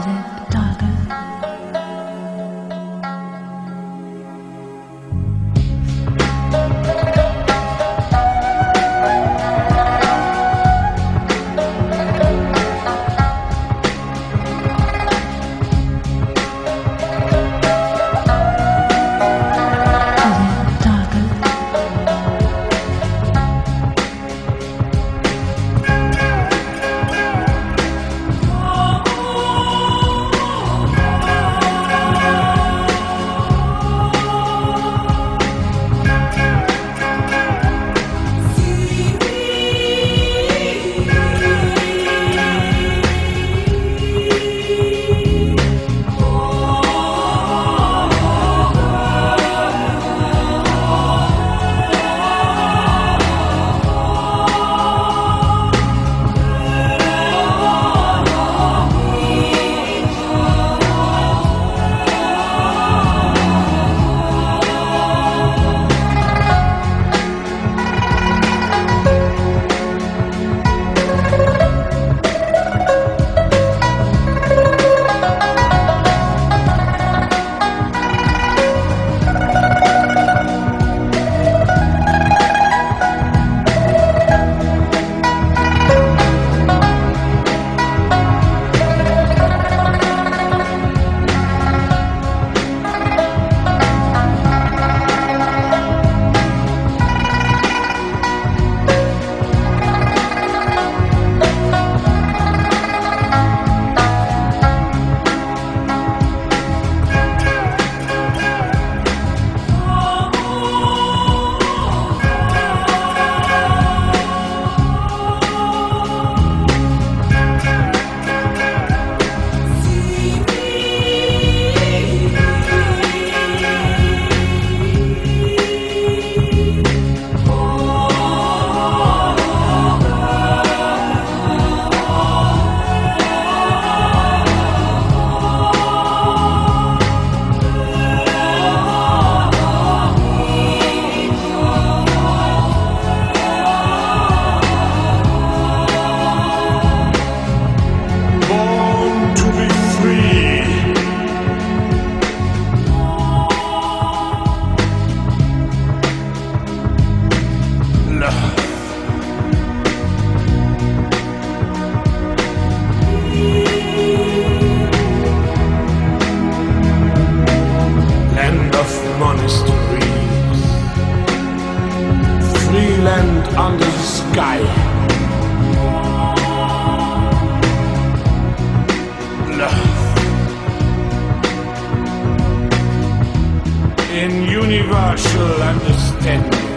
Philip sky. In universal understanding.